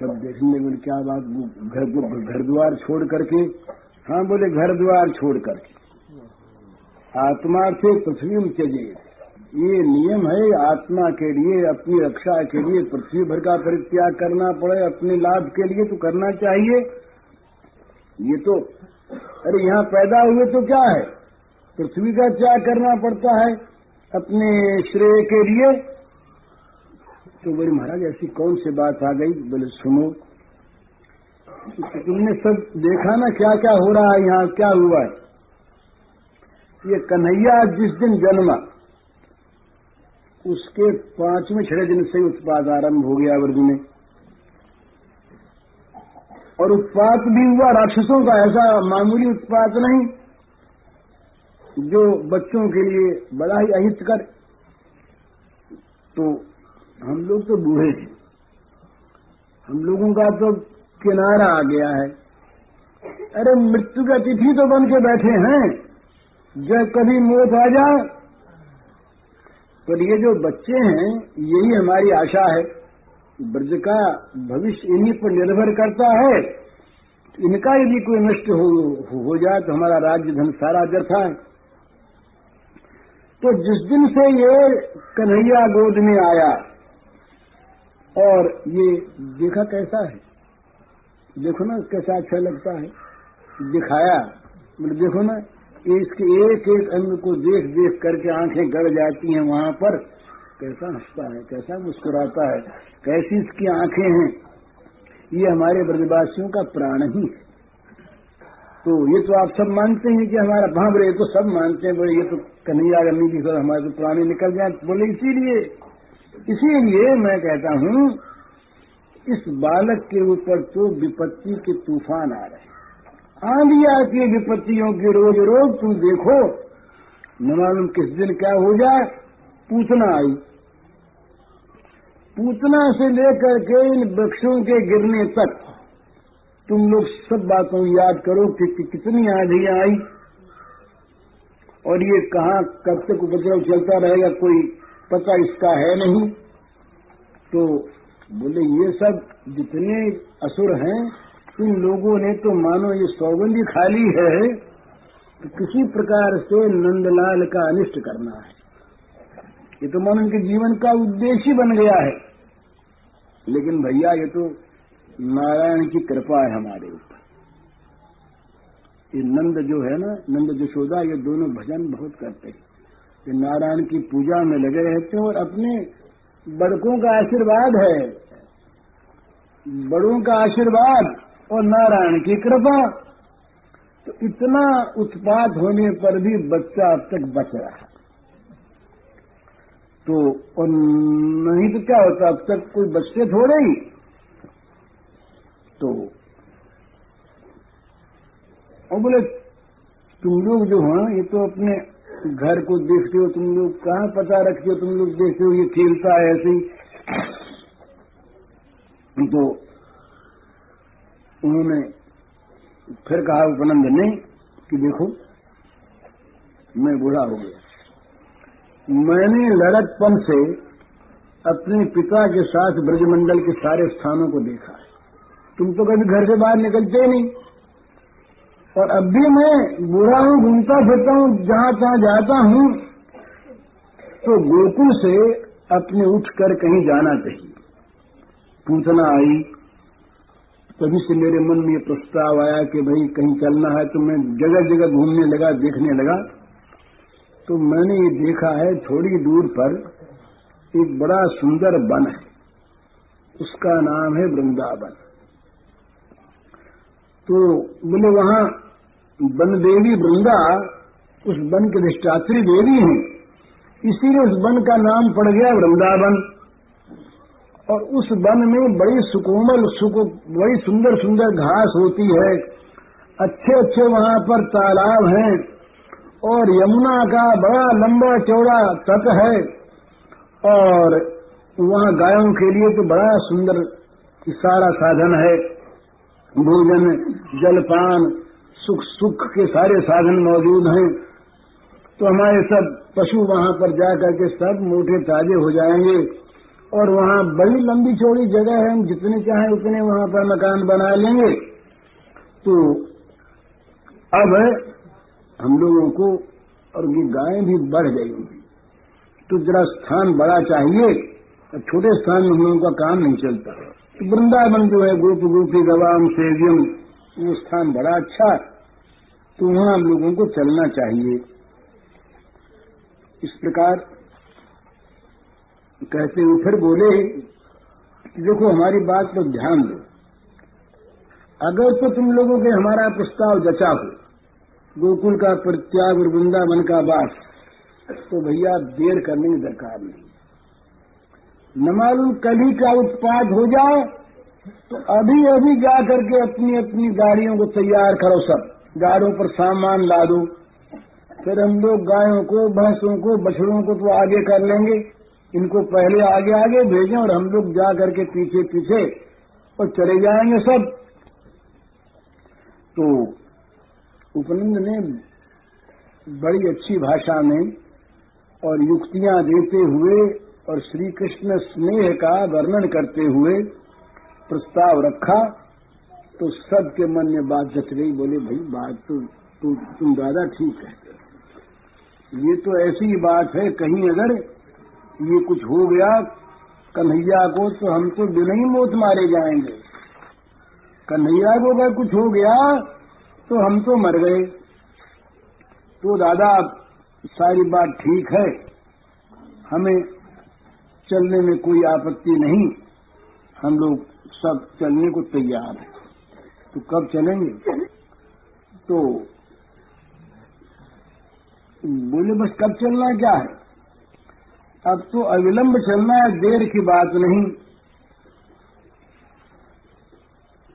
सब देखने बोले क्या बात, घर घर द्वार छोड़ करके हाँ बोले घर द्वार छोड़ करके। आत्मा से पृथ्वी में त्यजे ये नियम है, आत्मा के लिए, अपनी रक्षा के लिए पृथ्वी भर का परित्याग करना पड़े, अपने लाभ के लिए तो करना चाहिए। ये तो अरे यहाँ पैदा हुए तो क्या है? पृथ्वी का त्याग करना पड़ता है अपने श्रेय के लिए। तो बोले, महाराज, ऐसी कौन सी बात आ गई? बोले, सुनो, तुमने सब देखा ना क्या क्या हो रहा है यहाँ, क्या हुआ है? ये कन्हैया जिस दिन जन्मा, उसके पाँचवें छठे दिन से उत्पाद आरंभ हो गया वर्ग में। और उत्पात भी हुआ, राक्षसों का ऐसा मामूली उत्पात नहीं, जो बच्चों के लिए बड़ा ही अहित कर तो हम लोग तो बूढ़े थे हम लोगों का तो किनारा आ गया है। अरे मृत्यु का तिथि तो बन के बैठे हैं। जब कभी मौत आ जाए पर ये जो बच्चे हैं यही हमारी आशा है। ब्रज का भविष्य इन्हीं पर निर्भर करता है। इनका यदि कोई नष्ट हो, हो जाए तो हमारा राज्य धन सारा जथा है। तो जिस दिन से ये कन्हैया गोद में आया और ये देखा कैसा है, देखो ना कैसा अच्छा लगता है। दिखाया मतलब देखो ना इसके एक एक अंग को देख देख करके आँखें गड़ जाती हैं वहाँ पर। कैसा हंसता है, कैसा मुस्कुराता है, कैसी इसकी आँखें हैं। ये हमारे ब्रजवासियों का प्राण ही है। तो ये तो आप सब मानते हैं कि हमारा भाव रहे तो सब मानते हैं, बोले, ये तो कन्हैया गन्नी की सर हमारे तो प्राणी निकल जाए। बोले, इसीलिए इसीलिए मैं कहता हूँ इस बालक के ऊपर तो विपत्ति के तूफ़ान आ रहे हैं। आंधिया की विपत्तियों की रोज रोज तुम देखो न मालूम किस दिन क्या हो जाए पूतना आई। पूतना से लेकर के इन वृक्षों के गिरने तक तुम लोग सब बातों याद करो कि, कि कितनी आंधियाँ आई। और ये कहाँ कब तक उपद्रव चलता रहेगा कोई पता इसका है नहीं। तो बोले, ये सब जितने असुर हैं इन लोगों ने तो मानो ये सौगंधी खाली है। तो किसी प्रकार से नंदलाल का अनिष्ट करना है। ये तो मानो इनके जीवन का उद्देश्य बन गया है। लेकिन भैया, ये तो नारायण की कृपा है हमारे ऊपर। ये नंद जो है ना, नंद जशोदा ये दोनों भजन बहुत करते हैं। कि नारायण की पूजा में लगे रहते हैं और अपने बड़कों का आशीर्वाद है। बड़ों का आशीर्वाद और नारायण की कृपा। तो इतना उत्पात होने पर भी बच्चा अब तक बच रहा है। तो और नहीं तो क्या होता, अब तक कोई बच्चे थोड़े ही। तो और बोले, तुम लोग जो हैं, ये तो अपने घर को देखते हो, तुम लोग कहाँ पता रखते हो, तुम लोग देखते हो, ये खेलता है ऐसे ही। तो उन्होंने फिर कहा उपनंद ने कि देखो, मैं बूढ़ा हो गया। मैंने लड़कपन से अपने पिता के साथ ब्रजमंडल के सारे स्थानों को देखा है। तुम तो कभी घर से बाहर निकलते ही नहीं। और अब भी मैं बुरा हूँ घूमता फिरता हूँ, जहाँ तहां जाता हूँ तो गोकुल से अपने उठ कर कहीं जाना चाहिए। पूछना आई, तभी से मेरे मन में ये प्रस्ताव आया कि भाई कहीं चलना है तो मैं जगह जगह घूमने लगा, देखने लगा। तो मैंने ये देखा है, थोड़ी दूर पर एक बड़ा सुंदर वन है। उसका नाम है वृंदावन। तो बोले, वहाँ वन देवी वृंदा, उस वन के निष्ठात्री देवी हैं। इसीलिए उस वन का नाम पड़ गया वृंदावन। और उस वन में बड़ी सुकोमल, सुको, बड़ी सुंदर सुंदर घास होती है। अच्छे अच्छे वहाँ पर तालाब हैं और यमुना का बड़ा लंबा चौड़ा तट है। और वहाँ गायों के लिए तो बड़ा सुंदर सारा साधन है। भोजन, जलपान सुख सुख के सारे साधन मौजूद हैं। तो हमारे सब पशु वहाँ पर जा करके सब मोटे ताजे हो जाएँगे। और वहाँ बड़ी लंबी चौड़ी जगह है, हम जितने चाहें उतने वहाँ पर मकान बना लेंगे। तो अब हम लोगों को और उनकी गायें भी बढ़ गई होंगी। तो जरा स्थान बड़ा चाहिए छोटे स्थान में हम लोगों का काम नहीं चलता। तो वृंदावन जो है, गोप गोपी गवाम सेवियम, वो स्थान बड़ा अच्छा तो वहाँ हम लोगों को चलना चाहिए। इस प्रकार कहते हुए फिर बोले कि देखो, हमारी बात पर ध्यान दो। अगर तो तुम लोगों के हमारा प्रस्ताव जचा हो, गोकुल का प्रत्याग और वृंदावन का वास तो भैया देर करने की दरकार नहीं। न मालूम कल का उत्पाद हो जाए तो अभी अभी जा करके अपनी अपनी गाड़ियों को तैयार करो सब। गाड़ियों पर सामान ला दो फिर हम लोग गायों को, भैंसों को, बछड़ों को तो आगे कर लेंगे। इनको पहले आगे आगे भेजें और हम लोग जा करके पीछे पीछे और चले जाएँगे सब। तो उपनंद ने बड़ी अच्छी भाषा में और युक्तियाँ देते हुए और श्री कृष्ण स्नेह का वर्णन करते हुए प्रस्ताव रखा तो सबके मन में बात जच गई बोले भाई बात तो, तो तुम दादा ठीक है। ये तो ऐसी बात है कहीं अगर ये कुछ हो गया कन्हैया को तो हम तो बिना ही मौत मारे जाएँगे। कन्हैया को अगर कुछ हो गया तो हम तो मर गए। तो दादा सारी बात ठीक है। हमें चलने में कोई आपत्ति नहीं। हम लोग सब चलने को तैयार हैं। तो कब चलेंगे? तो बोले, बस कब चलना क्या है? अब तो अविलंब चलना है, देर की बात नहीं।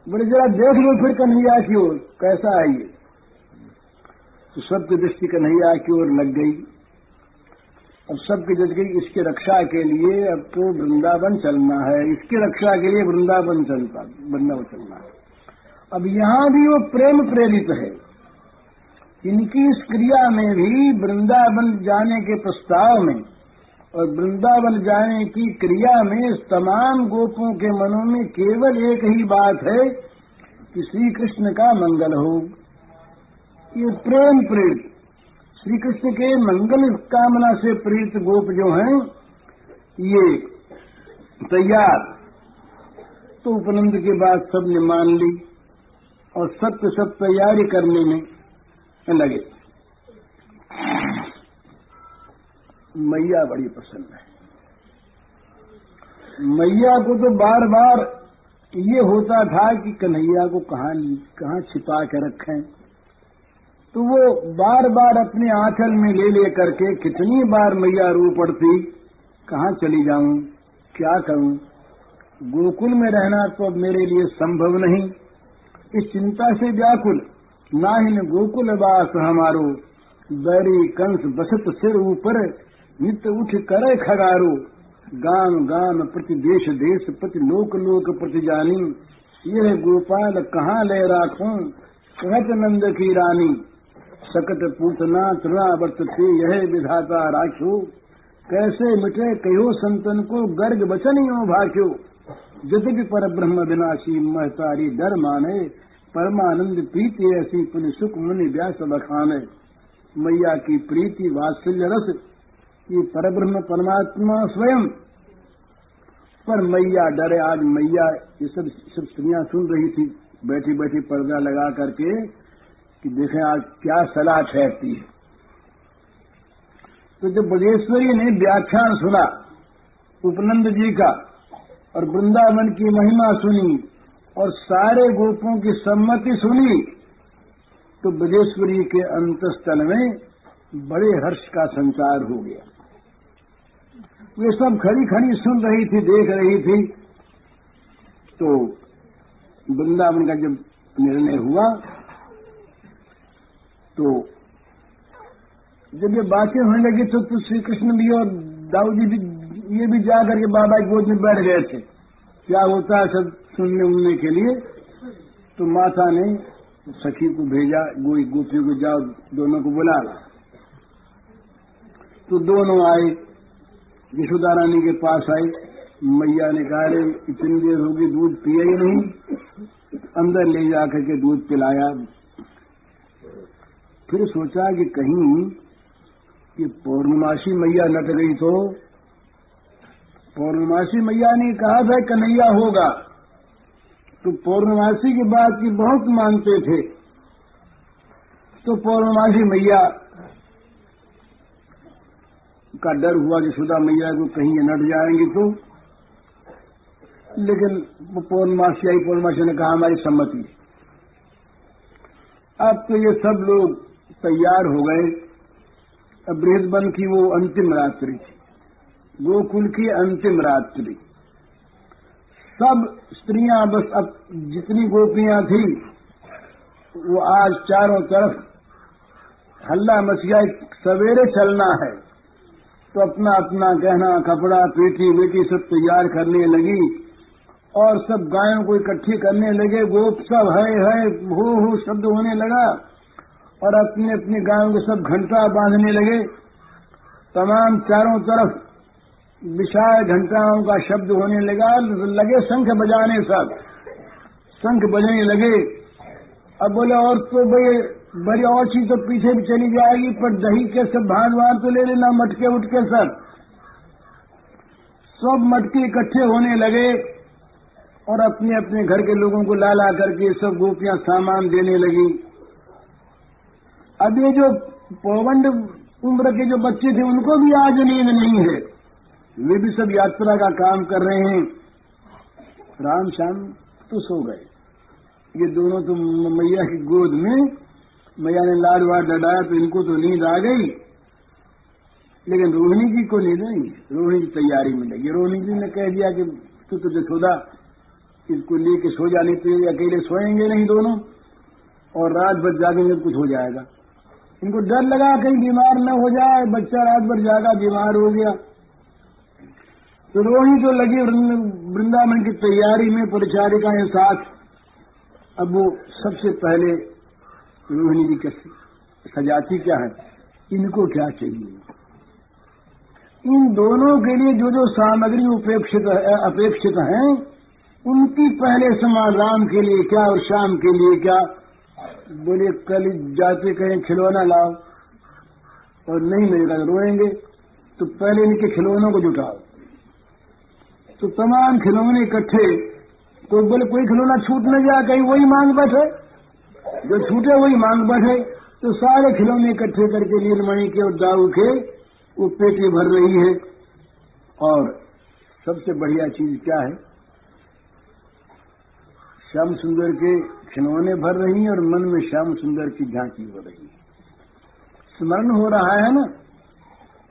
बोले, जरा देख लो फिर कन्हैया की ओर, कैसा है ये? तो सबकी दृष्टि कन्हैया की ओर लग गई। अब सबकी जज गई इसकी रक्षा के लिए अब तो वृंदावन चलना है। इसकी रक्षा के लिए वृंदावन चलता वृंदावन चलना है। अब यहाँ भी वो प्रेम प्रेरित है। इनकी इस क्रिया में भी वृंदावन जाने के प्रस्ताव में और वृंदावन जाने की क्रिया में तमाम गोपों के मनों में केवल एक ही बात है कि श्री कृष्ण का मंगल हो। ये प्रेम प्रेरित। श्री कृष्ण के मंगल कामना से प्रेरित गोप जो हैं, ये तैयार। तो उपनंद के बाद सबने मान ली और सब सब तैयारी करने में लगे। मैया बड़ी पसंद है। मैया को तो बार बार ये होता था कि कन्हैया को कहाँ कहाँ छिपा के रखें। तो वो बार बार अपने आंचल में ले ले करके कितनी बार मैया रो पड़ती, कहाँ चली जाऊँ, क्या करूँ? गोकुल में रहना तो अब मेरे लिए संभव नहीं। इस चिंता से व्याकुल, ना ही गोकुल वास हमारो। बैरी कंस बसत सिर ऊपर नित्य उठ करे खगारो। गान गान प्रति देश देश प्रति लोक लोक प्रति जानी। यह गोपाल कहाँ ले राखू? कहत नंद की रानी। सकट पूतना तृणावर्तते यह विधाता राख्यो कैसे मिटे कहो संतन को गर्ग बचन यो भाख्यो यद्यपि पर ब्रह्म विनाशी महतारी डर माने, परमानंद प्रीति ऐसी पुण्य सुख मुनि व्यास बखाने। मैया की प्रीति वात्सल्य रस ये परब्रह्म परमात्मा स्वयं। पर मैया डरे आज मैया, ये सब सब स्त्रियाँ सुन रही थी। बैठी बैठी पर्दा लगा करके कि देखें आज क्या सलाह ठहरती है। तो जब बजेश्वरी ने व्याख्यान सुना, उपनंद जी का, और वृंदावन की महिमा सुनी, और सारे गोपों की सम्मति सुनी तो ब्रजेश्वरी के अंतस्तन में बड़े हर्ष का संचार हो गया। वे सब खड़ी खड़ी सुन रही थी, देख रही थी। तो वृंदावन का जब निर्णय हुआ तो जब ये बातें होने लगी तो, तो श्री कृष्ण भी और दाऊ जी भी ये भी जा करके बाबा की गोद में बैठ गए थे। क्या होता है सब सुनने उनने के लिए? तो माता ने सखी को भेजा गोई गोपी को जाओ दोनों को बुला ला। तो दोनों आए यशोदा रानी के पास आई मैया ने कहा इतनी देर होगी दूध पिए ही नहीं। अंदर ले जाकर के दूध पिलाया। फिर सोचा कि कहीं कि पौर्णमासी मैया नट गई तो पौर्णमासी मैया ने कहा था कन्हैया होगा। तो पौर्णमासी की बात की बहुत मानते थे। तो पौर्णमासी मैया का डर हुआ कि सुधा मैया को कहीं नट जाएँगे तो। लेकिन पौर्णमासी आई, पौर्णमासी ने कहा, हमारी सम्मति अब तो ये सब लोग तैयार हो गए। अब बृहदबन की वो अंतिम रात्रि थी। गोकुल की अंतिम रात्रि। सब स्त्रियाँ बस अब जितनी गोपियाँ थी, वो आज चारों तरफ़ हल्ला मचिया सवेरे चलना है। तो अपना अपना गहना, कपड़ा, पेटी बेटी सब तैयार करने लगी और सब गायों को इकट्ठी करने लगे। गोप सब है है, हो हो, शब्द होने लगा। और अपने अपने गायों के सब घंटा बांधने लगे। तमाम चारों तरफ़ विशाल घंटाओं का शब्द होने लगा, लगे शंख बजाने सब। शंख बजने लगे। अब बोले, और तो भाई, बड़ी और चीज़ तो पीछे भी चली जाएगी, पर दही के सब भान वान तो ले लेना, मटके उठके सब। सब मटके इकट्ठे होने लगे और अपने अपने घर के लोगों को ला ला करके सब गोपियाँ सामान देने लगी। अब ये जो पौवंड उम्र के जो बच्चे थे, उनको भी आज नींद नहीं है। वे भी सब यात्रा का काम कर रहे हैं। राम श्याम तो सो गए। ये दोनों तो मैया की गोद में, मैया ने लाड वाड लड़ाया तो इनको तो नींद आ गई। लेकिन रोहिणी जी को नींद नहीं रोहिणी की तैयारी में लगी। रोहिणी जी ने कह दिया कि तू तो जसोदा इसको लेके सो जाने तो अकेले सोएँगे नहीं दोनों, और रात भर जागेंगे कुछ हो जाएगा। इनको डर लगा कहीं बीमार न हो जाए, बच्चा रात भर जागा, बीमार हो गया। तो रोही जो लगी वृंदावन की तैयारी में, परिचारिका के साथ, अब वो सबसे पहले रोहिणी जी के सजाती क्या है? इनको क्या चाहिए? इन दोनों के लिए जो जो सामग्री उपेक्षित अपेक्षित हैं, उनकी पहले राम के लिए क्या और शाम के लिए क्या? बोले कल जाते कहें, खिलौना लाओ। और नहीं मिलेगा तो रोएँगे तो पहले इनके खिलौनों को जुटाओ। तो तमाम खिलौने इकट्ठे कोई बोले, कोई खिलौना छूट न जाए, कहीं वही मांग बैठे? जो छूटे वही मांग बैठे। तो सारे खिलौने इकट्ठे करके नीलमणि के और दाऊ के, वो पेटी भर रही है। और सबसे बढ़िया चीज़ क्या है? श्याम सुंदर के खिलौने भर रही हैं और मन में श्याम सुंदर की झांकी हो रही है। स्मरण हो रहा है ना?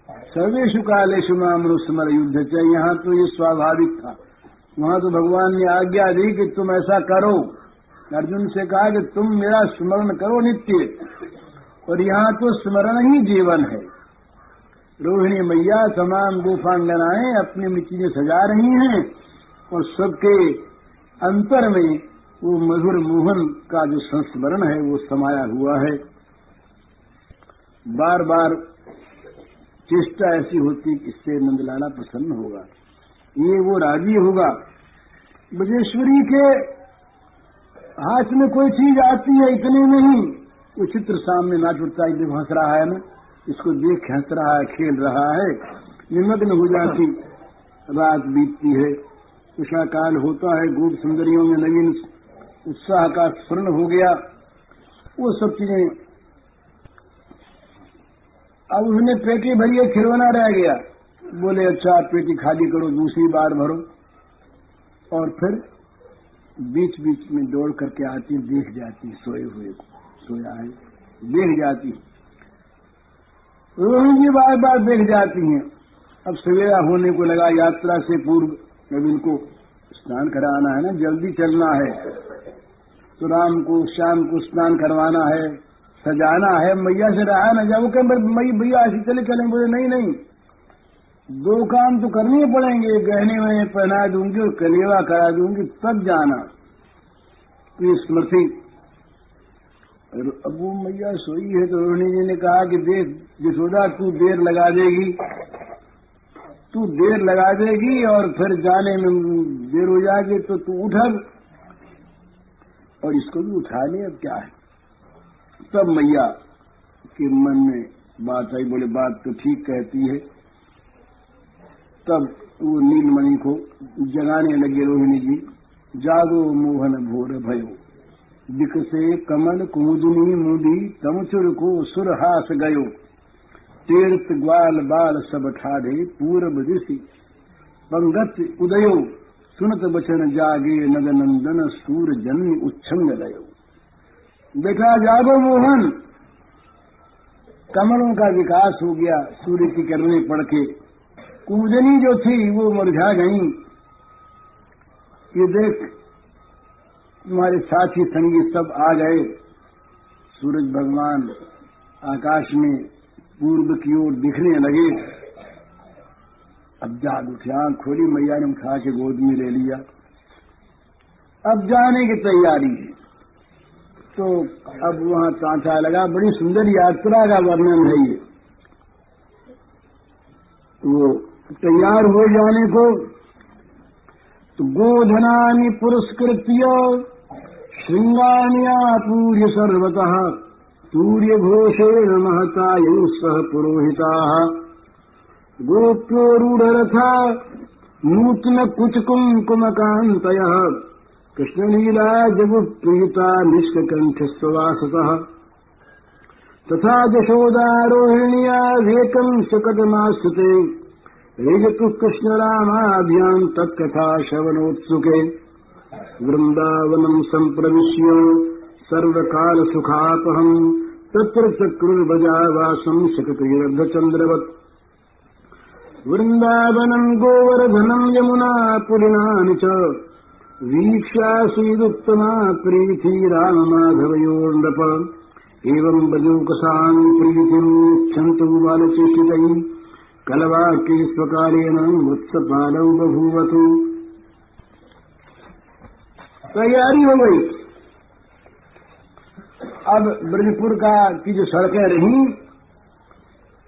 सर्वेशु कालेशु मामनु स्मर युद्ध चाहिए यहाँ तो ये स्वाभाविक था। वहाँ तो भगवान ने आज्ञा दी कि तुम ऐसा करो। अर्जुन से कहा कि तुम मेरा स्मरण करो नित्य। और यहाँ तो स्मरण ही जीवन है। रोहिणी मैया, तमाम गुफांगनाएँ अपनी मिट्टी में सजा रही हैं और सबके अंतर में वो मधुर मोहन का जो संस्मरण है, वो समाया हुआ है। बार बार चेष्टा ऐसी होती कि इससे नंदलाला प्रसन्न होगा। ये वो राज़ी होगा। ब्रजेश्वरी के हाथ में कोई चीज़ आती है, इतने नहीं। वो चित्र सामने नाच उठता है हंस रहा है ना। इसको देख हंस रहा है, खेल रहा है। निमग्न हो जाती, रात बीतती है। उषा काल होता है, गोप सुंदरियों में नवीन उत्साह का स्मरण हो गया। वो सब चीज़ें। अब उसने पेटी भरी खिलौना रह गया। बोले अच्छा पेटी खाली करो, दूसरी बार भरो। और फिर बीच बीच में दौड़ करके आती, देख जाती, सोए हुए को, सोया है, देख जाती। रोहिणी बार बार देख जाती हैं। अब सवेरा होने को लगा, यात्रा से पूर्व। जब इनको स्नान कराना है ना, जल्दी चलना है। तो राम को, श्याम को स्नान करवाना है, सजाना है, मैया से रहा न जाओ क्या मई भैया ऐसे चले चले बोले, नहीं नहीं। दो काम तो करने पड़ेंगे, गहने में पहना दूँगी और कलेवा करा दूँगी, तब जाना। तो स्मृति। अब वो मैया सोई है तो रोहिणी जी ने कहा कि देख, यशोदा, तू देर लगा देगी। तू देर लगा देगी और फिर जाने में देर हो जाएगी तो तू उठा और इसको भी उठा ले अब क्या है? तब मैया के मन में बात आई, बोले, बात तो ठीक कहती है। तब वो नीलमणि को जगाने लगे रोहिणी जी, जागो मोहन भोर भयो विकसे कमल कुमुदनी मुदी तमचुर को सुरहास गयो। तीर्थ ग्वाल बाल सब ठाढ़े पूर्व दिशि पंगत उदयो। सुनत बचन जागे नद नंदन सूर जन्म उच्छंग गयो देखा जागो मोहन, कमलों का विकास हो गया, सूर्य की करने पड़ के। कूजनी जो थी, वो मुरझा गई। ये देख, तुम्हारे साथी संगी सब आ गए। सूरज भगवान आकाश में पूर्व की ओर दिखने लगे। अब जाग उठे, आँख खोली, मैया ने उठा के गोद में ले लिया। अब जाने की तैयारी है। तो अब वहाँ तांता लगा, बड़ी सुंदर यात्रा का वर्णन है ये। वो तैयार हो जाने को तो गोधनानी पुरस्कृत्य श्रृंगानिया पूर्य सर्वतः सूर्यघोषेण महता सह पुरोहिता। गोप्योरूढ़रथा। नूतन कुचकुङ्कुमकान्तय कृष्णलीला जगुप्रीता निष्ककण्ठस्ववासतः तथा जशोदारोहिण्या वेकम् शकटमाश्रिते रेजतुः कृष्णरामाभ्याम् तत्कथा श्रवणोत्सुके। वृन्दावनम् सम्प्रविश्य सर्वकालसुखापहम् तत्र चक्रुर्भजावासम् शकतैरर्धचन्द्रवत् वृन्दावनम् गोवर्धनम् यमुना पुलिनानि च वीक्ष्यासीदुत्तमा प्रीति राममाधवयोर्नृप। एवम् बजूकसाम् प्रीतिम् क्षन्तु बालचेष्टितैः कलवाक्यै स्वकालेन वत्सपालौ बभूवतु। तैयारी हो गई। अब ब्रजपुर का की जो सड़कें रही,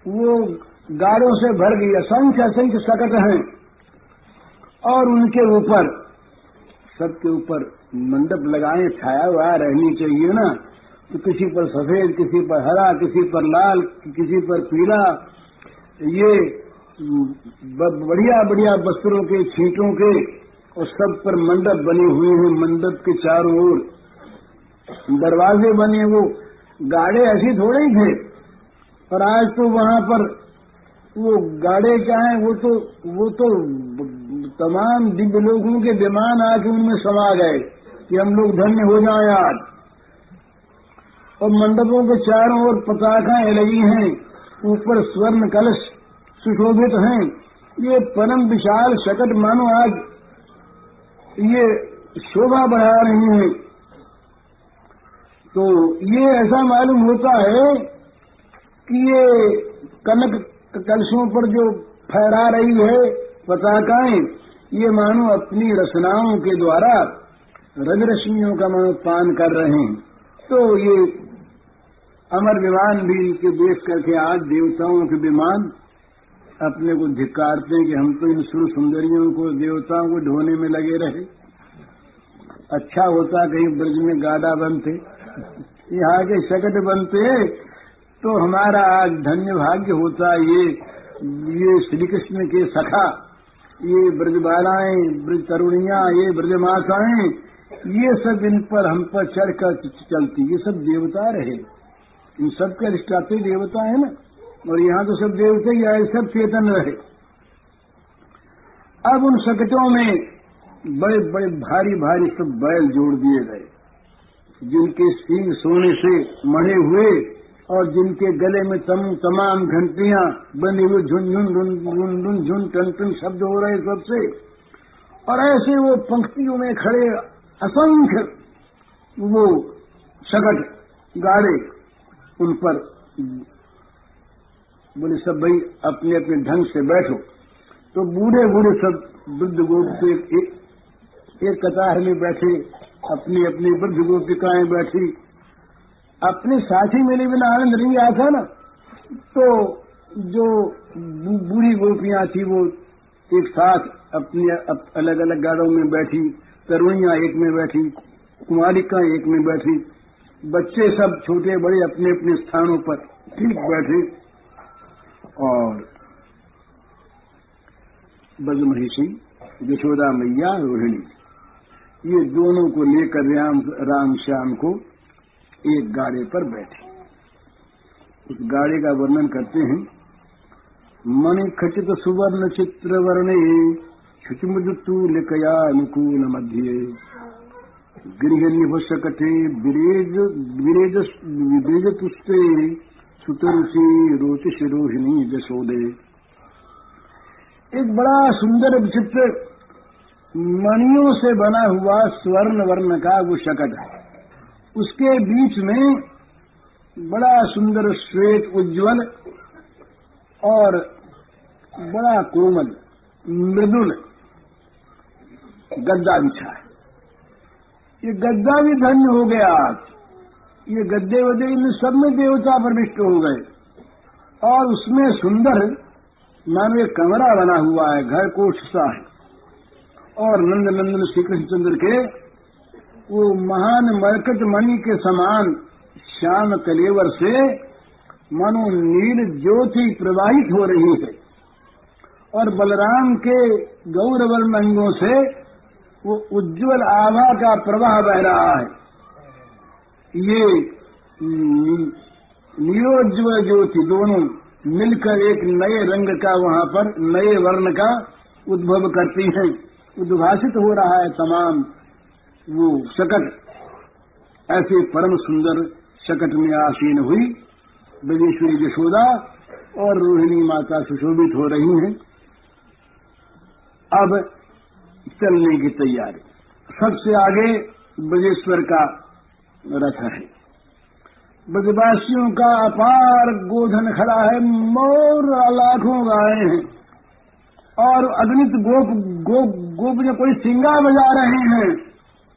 वो गाड़ों से भर गई असंख्य असंख्य सकट हैं। और उनके ऊपर, सबके ऊपर मंडप लगाए, छाया हुआ रहनी चाहिए ना। तो किसी पर सफ़ेद, किसी पर हरा, किसी पर लाल, किसी पर पीला, ये बढ़िया बढ़िया वस्त्रों के, छींटों के, और सब पर मंडप बने हुए हैं, मंडप के चारों ओर। दरवाजे बने वो। गाड़े ऐसी थोड़े ही। थे पर आज तो वहाँ पर वो गाड़े क्या है, वो तो वो तो तमाम दिव्य लोगों के विमान आके उनमें समा गए कि हम लोग धन्य हो जाए आज। और मंडपों के चारों ओर पताखाएँ लगी हैं, ऊपर स्वर्ण कलश सुशोभित हैं। ये परम विशाल शकट मानो आज ये शोभा बढ़ा रही है। तो ये ऐसा मालूम होता है कि ये कनक कलशों पर जो फहरा रही है पताकाएँ ये मानो अपनी रचनाओं के द्वारा रज रश्मियों का मानो पान कर रहे हैं। तो ये अमर विमान भी इनके देख करके आज देवताओं के विमान अपने को धिक्कारते हैं कि हम तो इन सुर सुंदरियों को देवताओं को ढोने में लगे रहे। अच्छा होता कहीं ब्रज में गाड़ा बनते। यहाँ के शकट बनते तो हमारा आज धन्य भाग्य होता ये ये श्री कृष्ण के सखा, ये ब्रजबालाएँ ब्रज तरुणिया ये ब्रजमाताएँ, ये सब इन पर हम पर चढ़कर चलती, ये सब देवता रहे। इन सब के अधिष्ठाते देवता है ना, और यहाँ तो सब देवते ही आए, सब चेतन रहे। अब उन सकटों में बड़े बड़े, भारी भारी सब बैल जोड़ दिए गए, जिनके सींग सोने से मढ़े हुए और जिनके गले में तम, तमाम घंटियाँ बनी हुई झुंझुन झुन झुन झुन टन टन शब्द हो रहे सबसे। और ऐसे वो पंक्तियों में खड़े असंख्य वो शकट गाड़े उन पर बोले सब भाई अपने अपने ढंग से बैठो। तो बूढ़े बूढ़े सब वृद्ध गोप से एक, एक कतार में बैठे अपनी अपनी वृद्ध गोपिकाएँ बैठी अपने साथी मिले बिना आनंद नहीं आता ना तो जो बूढ़ी गोपियाँ थी वो एक साथ अपने अप, अलग अलग गाड़ों में बैठी तरुणियाँ एक में बैठी कुमारिका एक में बैठी बच्चे सब छोटे बड़े अपने अपने स्थानों पर ठीक बैठे और बजमहिषी यशोदा मैया रोहिणी ये दोनों को लेकर राम श्याम को एक गाड़े पर बैठे। उस गाड़े का वर्णन करते हैं, मणि खचित सुवर्ण चित्र वर्णे शुचिमुदूलिकया अनुकूल मध्य। गृह निभस कटे विरेज विरेज तुस्ते सुतरुषि रोचिश रोहिणी जसोदे। एक बड़ा सुंदर विचित्र मणियों से बना हुआ स्वर्ण वर्ण का वो शकट है। उसके बीच में बड़ा सुंदर, श्वेत, उज्जवल और बड़ा कोमल, मृदुल गद्दा बिछा है। ये गद्दा भी धन्य हो गया आज। ये गद्दे वद्दे इन सब में देवता प्रविष्ट हो गए। और उसमें सुंदर मानो एक कमरा बना हुआ है घर कोष सा है। और नंद नंदन श्री कृष्णचंद्र के वो महान मरकट मणि के समान श्याम कलेवर से मनो नील ज्योति प्रवाहित हो रही है। और बलराम के गौरवर्ण अंगों से वो उज्जवल आभा का प्रवाह बह रहा है। ये नीलोज्वल ज्योति दोनों मिलकर एक नए रंग का वहाँ पर, नए वर्ण का उद्भव करती है। उद्भाषित हो रहा है तमाम वो शकट, ऐसे परम सुंदर शकट में आसीन हुई। ब्रजेश्वरी यशोदा और रोहिणी माता सुशोभित हो रही हैं। अब चलने की तैयारी। सबसे आगे ब्रजेश्वर का रथ है। ब्रजवासियों का अपार गोधन खड़ा है, मोर लाखों गाय हैं। और अग्नित गोप गोप गोप जो कोई सिंगा बजा रहे हैं।